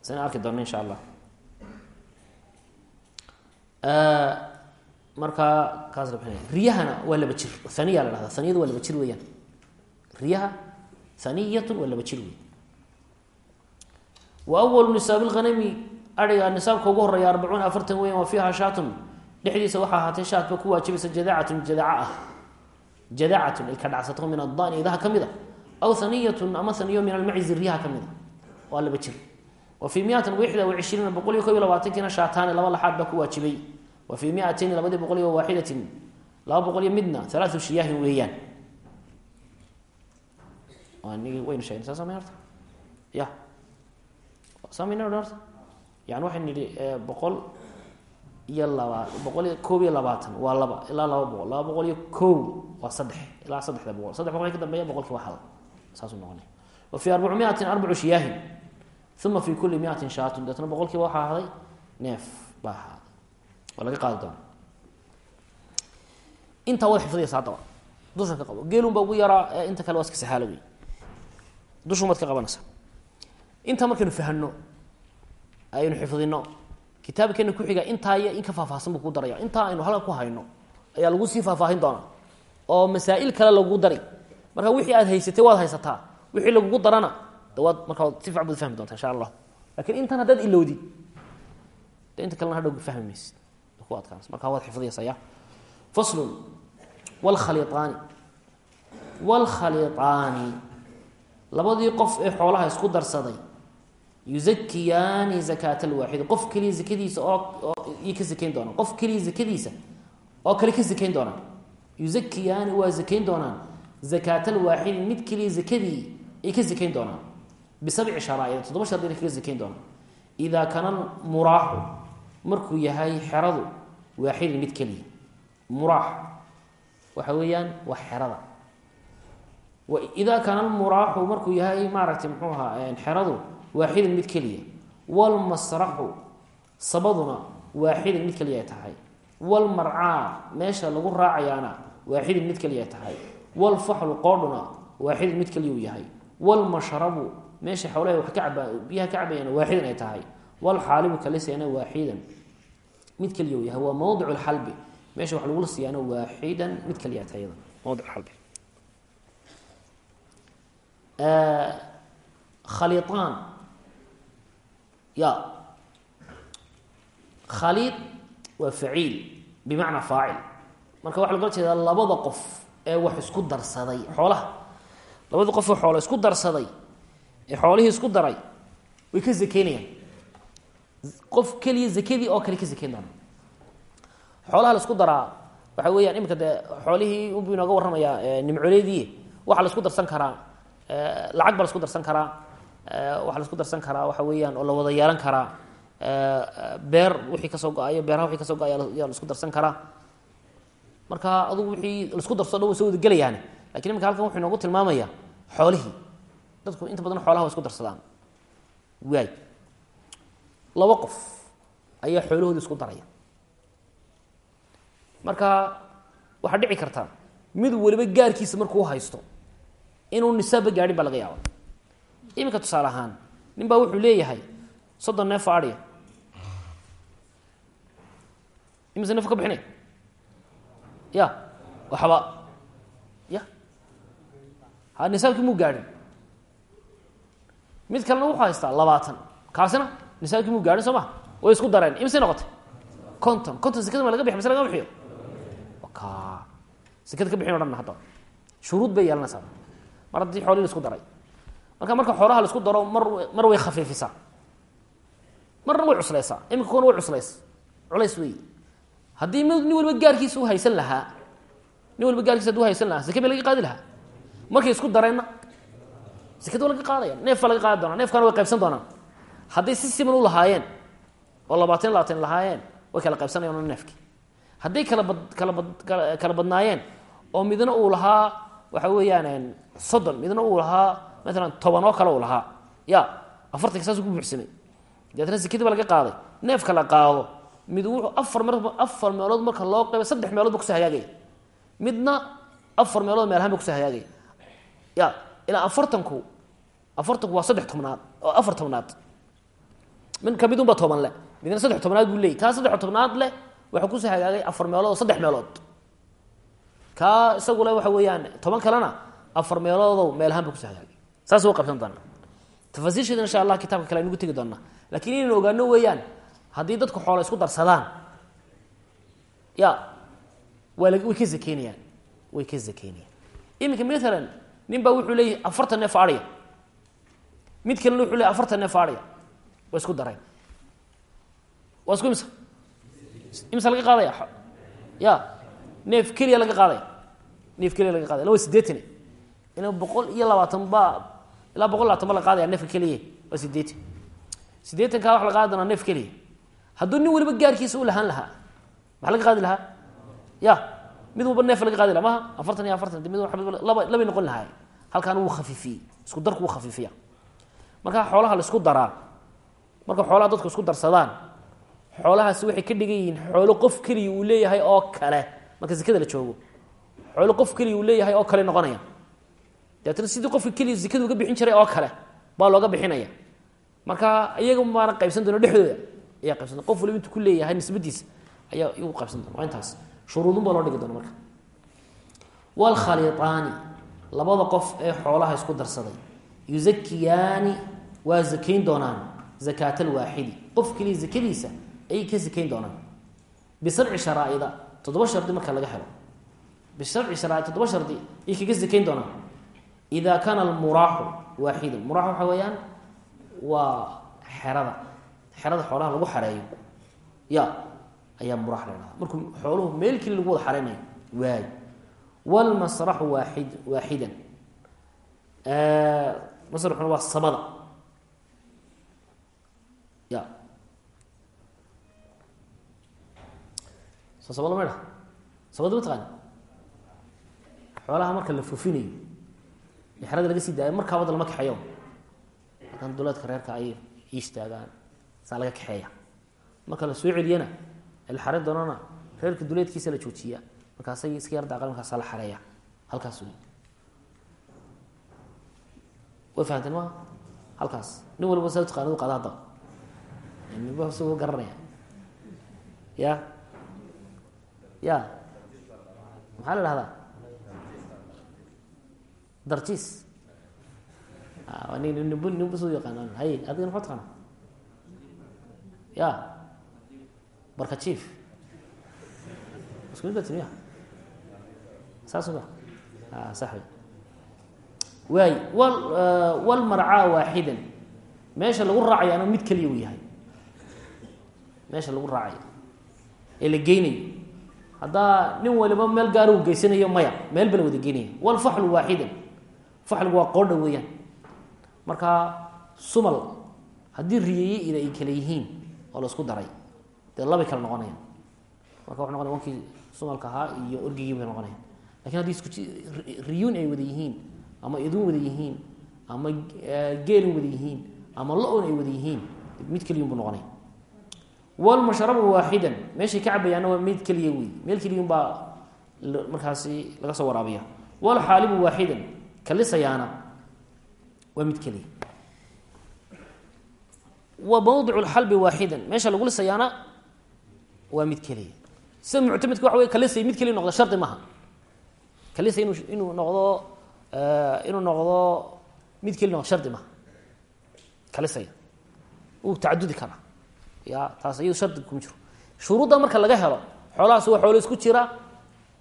Sana arki doona insha allah markaa kaas riyahana waa laba jir. Haniya la dhahda haniyadu waa laba jir weeyaan. Riyaha haniyatun waa laba jir wey wa nisaab lghanami ariga nisaabka ugu horreeya arbacuuna afartan weyan wa fiiha shaatun dhexdiisa waxaa ahaatay shaat ba ku waajibaysa jadacatun jadaca ah. Jadacatun ilka dhacsato min adani idaha ka mid a aw haniyatun ama haniyo min almacizi riyaha ka mid a waa laba jir. Wa fii miatin wixda wa boqol iyo kob iyo labaatankiina shaataani laba laxaad ku waajibay. Wa fii miatayni labadii boqol iyo waaxidatin laba boqol iyo midna alaatu shiyaahin weeyaan. Yani waxaynu nidhi boqol iyo laba boqol iyo koob iyo labaatan waa laba ilaa laba boqol laba boqol iyo kow waa saddex ilaa saddexda boqol saddex boqol ka dambeeya boqolki waa hal saasuu noqonay. Wa fii arbacu arbacu shiyaahin uma fi kuli miatin shaatun deetna boqolkiiba waxaa ahday neef baa ahaaday waa laga qaadi doona intaa wada xifdiyasa haddaba dusha ka qabo geelun baa ugu yaraa inta kale waa iska sahaalo wey dushumaad ka qabanaysa. Intaa markaynu fahano aynu xifdino kitaabkeena kuxiga intaa iyo in ka faahfaahsan buu kuu daraya intaa aynu halkan ku hayno ayaa lagu sii faahfaahin doonaa. Oo masaa'il kale lagu dari marka wixii aad haysatay waad haysataa. Wixii lagugu darana de waad si fiican baad fahmi doonta insha allah laakiin intan haddaad ilowdid inta kalena hadhow fahmi ku adkaanaysa markaa waad xifdiyaysa ya faslun wlkhaliiaani wlkhaliiaani labadii qof ee xoolaha isku darsaday yuzakiyaani zakaat alwaaxidi qof keliya zakadiisa oo ka sakayn doonaan. Qof keliya zakadiisa oo kale ka sakayn doonaan. Yuzakiyaani waa zakayn doonaan. Zakaat alwaaxidi mid keliya zakadii ay ka sakayn doonaan. Bisabci sharaaid. Toddoba shardina kaga sakayn doonaan. Idaa kana muraaxu markuu yahay xeradu waaxidin mid keliya. Muraax. Waxa weeyaan waa xerada. Idaa kaana almuraaxu markuu yahay maaragtay muxuu ahaa xeradu waaxidin mid keliya. Walmasraxu sabaduna waaxidin mid keliya ay tahay. Walmarcaa meesha lagu raacayaana waaxidin mid keliya tahay. Walfaxlu qoodhuna waaxidin mid keliya u yahay. Walmashrabu meesha xoolaha wax ka biyaha ka cabayana waaxidan ay tahay. Walxaalibu kalisana waaxidan mid keliya u yahay. Waa mawdic lxalbi meesha wax lagula siiyaana waaxidan mid keliya tahay iyada. Mawdic albi khaliiطaan ya. Khaliid waa faciil bimacnaa faacil marka waxa lagala jeedaa labada qof ee wax isku darsaday xoolaha. Labada qof ee xoola isku darsaday ee xoolihii isku daray way ka zakeynayaan qof keliya zakadii oo kale ka doona. Xoolaha la isku daraa waxa weeyaan iminka dee xoolihii unbu inooga warramayaa nimcoleedii waxaa la isku darsan karaa lacag baa la isku darsan karaa waxaa la isku darsan karaa waxa weeyaan oo la wada yeelan karaa. Beer wixii ka soo go'ayo beeraha wixii ka soo go'ayo yaa la isku darsan karaa. Marka adugu wixii la isku darso dhan way soo wada gelayaane. Lakin iminka halkan wuxuu inoogu tilmaamayaa xoolihii. Dadku inta badan xoolaha wa isku darsadaan. Waay. Laba qof ayaa xoolahoodi isku daraya. Marka waxaa dhici karta mid waliba gaarkiisa markuu haysto inuu nisaabba gaadhin baa laga yaaba iminka tusaale ahaan nin baa wuxuu leeyahay soddon neef adhiya imise neef ka bixinay ya waxba. Ya. Ha nisaabkii muu gaadhin? Mid kalena wuxuu haystaa labaatan. Kaasina nisaabkii muu gaadhin soo ma way isku dareen. Imise noqotay? conton conton sekada ma laga bixi mise lagama bixiyo? Ka sekada ka bixin o dhan hadda. Shuruud bay yeelanaysaa mar haddii xoolihii la isku daray marka marka xoolaha la isku daro mar mar way khafiifisaa marna way cusleysaa iminka kuwana way cuslays. Culays wey haddii m nin gaarkiisa u haysan lahaa nin waliba gaarkiisa haduu haysan lahaa bay laga qaadi lahaa. Markay isku dareenna sekada waa laga qaadaya neef laga qaadi doonaa. Neefkana way qaybsan doonaan. Hadday si siman u lahaayeen oo labaatan labaatan lahaayeen way kala qaybsanayan neefkii hadday kala bad kala bad kala badnaayeen oo midna uu lahaa waxa weeyaan soddon midna uu lahaa maalan toban oo kale uu lahaa. Ya afartanka saas ku buuxsamay. Deetna sekadii ba laga qaaday. Neefka la qaado. Mid wuxuu afar me afar meelood marka loo qayba saddex meelood ba hagaagaya midna afar meelood meelahaan ba hagaagaya ya ilaa afartanku afartanku waa saddex tobnaad oo afar tobnaad. Midka midunba toban leh. Midna saddex tobnaad buu leeyay. Kaa saddex tobnaad leh waxaa ku soo hagaagay afar meelood oo saddex meelood. Kaa isagu le waxa weeyaan toban kalena afar meeloodow meelahaan ba ku soo hagaagay saas u qabsan doonaa tafaasiisheeda insha allah kitaabka kale aynugu tegi doonaa laakiin inaynu ogaano weeyaan haddii dadku xoola isku darsadaan ya la way ka zakeynayaan way ka zakeynayaan iminka nin baa wuxuu leeyahay afartan neef adhiya mid kalena wuxuu leeyahy afartan neef adhiya waa isku dareen waa isku imsa imsa laga qaadaya? Ya neef keliya laga qaadaya. Neef keliya laga qaadaya. Lawa sideetan ina boqol iyo labaatan ba ilaa boqol labaatan ba la qaadaya neefka keliya waa sideetan sideetankaa waxa la qaadi neef keliya. Hadduu nin waliba gaarkiisa u lahaan lahaa maxaa laga qaadi lahaa? Ya mid walba neef laga qaadi laha maha afartan iyo afartan mid laba labay noqon lahaay halkaana wuu khafiifiyey. Isku darku wuu khafiifiya marka xoolaha la isku daraa marka xoolaha dadku isku darsadaan xoolahaasi waxay ka dhigan yihiin xoolo qof keliya uu leeyahay oo kale. Marka sekada la joogo xoolo qof keliya uu leeyahay oo kale noqonaya deetna sidii qofka keliya sekada uga bixin jiray oo kale baa looga bixinaya. Marka iyaga maana qaybsan doona dhexdooda ayaa qaybsan qof waliba intuu ku leeyahay nisbadiisa ayaa iyagu qaybsan doona waa intaas shuruudun baa loo dhigi doona marka. Waalkhaliiطaani labada qof ee xoolaha isku darsaday. Yuzakiyaani waa zakayn doonaan. Zakaat alwaaxidi qof keliya zakadiisa ayay ka zakayn doonaan. Bisabci sharaa'ida toddoba shardi marka laga helo. Bisabci sharaa'id toddoba shardi ayay kaga zakayn doonaan ida kaana almuraaxu waaxidan muraax waxa weeyaan waa xerada. xerada xoolaha lagu xareeyo. Ya ayaa muraax la dhahda markuu xooluhu meel keli lagu wada xareynayo waay. Wlmasraxu waaid waaxidan. Masraxuna waa samada ya. Soo sabada ma dha xoolaha marka la fufinayo ee xerada laga sii daayo markaabada lama kaxeeyo. Halkan duleedka reerka ay istaagaan saa laga kaxeeya. Marka la soo celiyana xarin doonana reerka duleedkiisa la joojiya. Markaasay iska yar daaqan markaasa la xareeya. Halkaas wey way fahamteen maa halkaas. Nin waliba saa taqaanadu qaada haddaba ninba su garanaya. Ya? Ya? Maxaa la dhahdaa darjiis nin nib ninba soo yaqaanaan. Hay adigana maxaa taqaana ya barka jief isku mid baa timiya saas ma a sax wey waay wal walmarcaa waaxidan. Meesha lagu raacayaana mid keliya yahay. Meesha lagu raacayo. Ee la geynayo. Nin waliba meel gaara uu geysanayo maya meel ba la wada geynaya walfaxlu waaxidan faxligu waa qoodha weeyaan. Marka sumal haddii riyeeye ida ay kale yihiin oo la isku daray dee labay kala noqonayaan. Marka wuxu noqonaya wankii sumalka ahaa iyo orgigii bay noqonayan laakiin haddii isku riyuun ay wada yihiin ama idun wada yihiin ama geelin wada yihiin ama lo'on ay wada yihiin mid keliyun buu noqonaya. Walmashrabu waaxidan. Meeshay ka cabayaana waa mid keliya wey meel keliyun baa markaasi laga soo waraabiya walxaalibu waaxidan kalisayaana waa mid keliya wa mawdicu lxalbi waaxidan meesha lagu lisayaana waa mid keliya sida muctamedka waxa kalisay mid keliya noqdo shardi maha. Kalisa inu inuu noqdo inuu noqdo mid keliya noqdo shardi maha. Kalisaya wuu tacadudi karaa ya taas iyado shardi kuma jiro. Shuruudda marka laga helo xoolahaas waa xoolo isku jira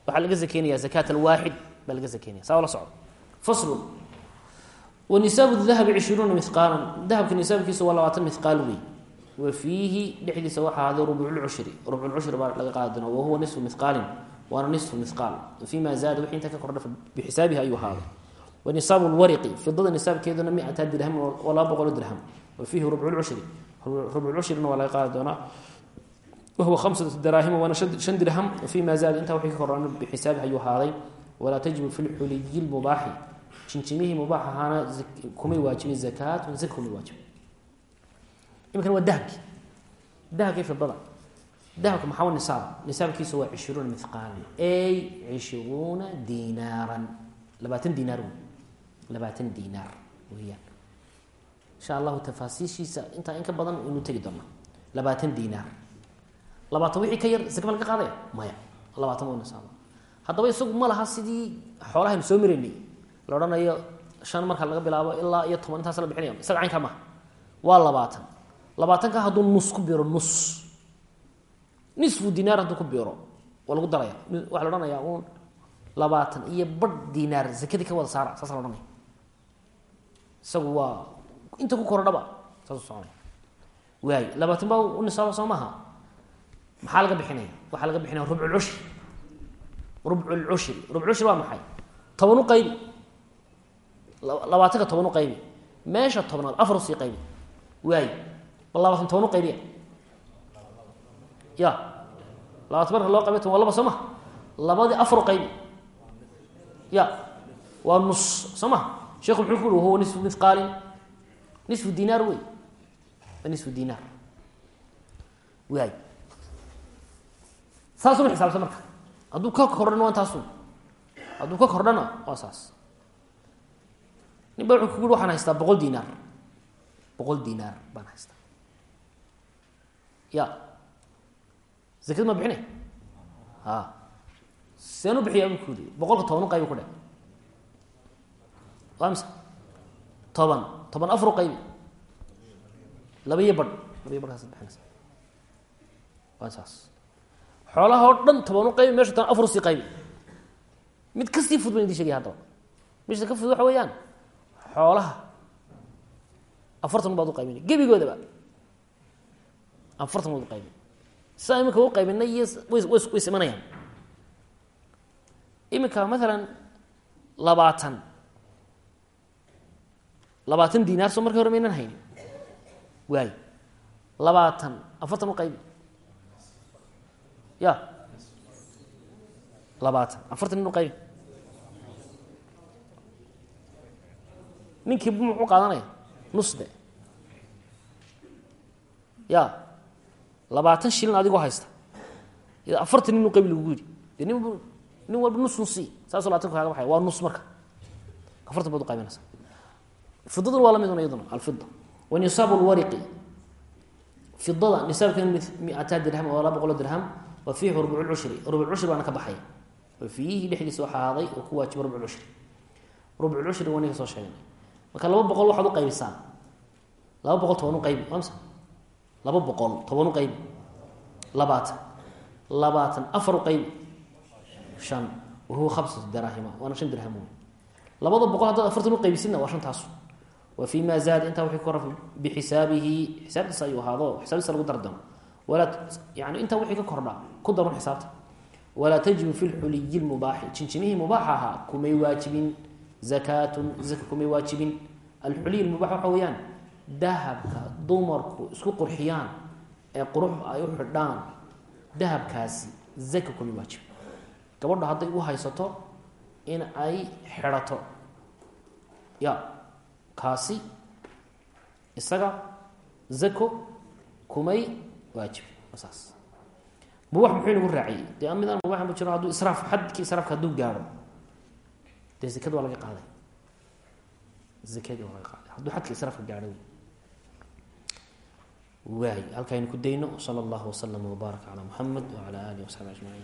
waxaa laga zakeynaya zakaat alwaaxid baa laga zakeynaya saa la faslun wa nisaabu dahabi cishruuna mihqaalan dahabka nisaabkiisa waa labaatan mihqaal wey wa fiihi dhexdiisa waxaa ahaaday rubculcushri rubculcushri baa laga qaadi doona wahuwa nisfu mihqaalin waana nisfu mihqaal fima zaada wixii inta ka kordha bixisaabihi ayuu ahaaday. Wa nisaabu lwariqi fidada nisaabkeeduna miata dirham waa laba boqolo dirham. Wa fiihi rubculcushri rubculcushrina waa laga qaadi doonaa wahuwa hamsatu daraahima waana shan dirham. Fima zaada intaa wixii ka kordhan bixisaabihi ayuu ahaaday. Walaa tajibu fi lxuliyi lmubaaxi jinjimihii mubaax ahaana kumay waajibin zakaatun zaka kumay waajibin iminkana waa dahabki dahabkii fidada dahabka maxaa nisaab nisaabkiisu waa cishruuna mihqaalan ay cishruuna dinaaran labaatan dinaar wey labaatan dinaar insha allahu tafaasiishiisa intaa in ka badan inu tegi doonaa labaatan dinaar labaatan wixii ka yar zaka ma laga maya. Labaatan waa nisaab haddaba isagu ma laha sidii xoolahaynu soo maraynay la odhanayo shan marka laga bilaabo ilaa iyo toban intaas la bixinaya isaga caynkaa maha waa labaatan. Labaatanka hadduu nus ku biro nus. Nisfu dinaar hadduu ku biro waa lagu daraya waxaa la uun labaatan iyo badh dinaar zakadii ka wada saara saasa la odhanaya isagu waa inta ku korodhaba saasuu soconaya. Waay labaatan baa u nisaaba soo maaha maxaa laga bixinaya? Waxaa laga bixinaya rubculcushri rubculcushri rubculcushri waa maxay? Toban u qaybi labaatanka toban u qaybi. Meesha tobnaad afar u sii qaybi. Waay. Bal labaatan toban u qaybiya ya. Labaatan marka loo qaybiy toban waa laba soo maha labadii afar u qaybi. Ya. Waa nus soo sheekhu muxuu ku wahuwa nisfu mithqaalin nisfu dinaar wey waa nisfu dinaar. Waay. Saasuma xisaabsan marka. Hadduu ka kordhana waa intaasun hadduu ka kordhana waa saas nin ba wuxuu kugu waxaan haystaa boqol dinaar boqol dinaar baan haystaa. Ya zakad ma bixinay a seen u bixiyaa bu kuudi boqolka toban u qaybi ku dhe waa mise toban. Toban afar u qaybi. Laba iyo badh laba iyo badhkaas bixinaysa waa saas. Xoolaha oo dhan toban u qaybi meesha toban afar u sii qaybi. Mid ka sii fud ban idin shegaya haddaba. Mesha ka fud waxa weeyaan xoolaha. Afartan baad u qaybinay gebigoodaba. Afartan baad u qaybin sidaa iminka u qaybinay iyo way way simanayaan iminka maalan labaatan. Labaatan dinaar soo markii hore maynan haynin. Waay. Labaatan. Afartan u qaybi ya labaatan. Afartan in u ninkii muxuu qaadanaya? Nusde. Ya. Labaatan shilin adigoo haysta. Afartan nin u qaybi lagugu yidhi. De nin nin walba nus nusi saasoo labaatan kaaga baxaya. Waa nus marka. Afartan baad uqaybinaysa fidaduna waa la mid un iyaduna alfida wa nisaabu lwariqi. Fidada nisaabkeedu miataa dirham oo laba dirham wa fiihi rubuc lcushri rubuc cushri baana ka baxaya. Wa fiihi dhexdiisa waxaa ahaaday oo ku waajiba rubuc cushri. Rubuc cushri waa ninka soo sheegnay marka laba boqol waxaad uqaybisaan laba boqol toban uqaybi mise laba boqol toban uqaybi labaatan. Labaatan afar uqaybi shan. Wahuwa khamsatu daraahima waana shan dirham labada boqol haddaad afartan uqaybisidna waa shantaasu wa fi ma zaada intaa kora bixisaabihi xisaabtiisa ayuu ahaado xisaabtiisa lagu dardamo walaa yani intaa wixii ka kordha ku darun xisaabta. Walaa tajibu fi lxuliyi lmubaaxi jinjimihii mubaaxa ahaa kumay waajibin zakaatun zaka kumay waajibin. Alxuliy lmubaax waxa weeyaan dahabka dumarku isku qurxiyaan ee qurux ay u xidhaan dahabkaasi zaka kumay waajibin gabadha hadday u haysato in ay xidhato. Ya kaasi isaga zako kumay waajibin saas mubax muxuu inagu raaciyey. Dee midaan mubax ma jiro hadduu israaf xadkii israafka hadduu gaadho dee zakada waa laga qaaday? Zakadii waa laga qaaday. Hadduu xadka israafka gaadho waay halkaaynu ku dayno. Sala allahu waslama wbaaraka calaa muxamed wacala alihi wasaxbi ajmaciin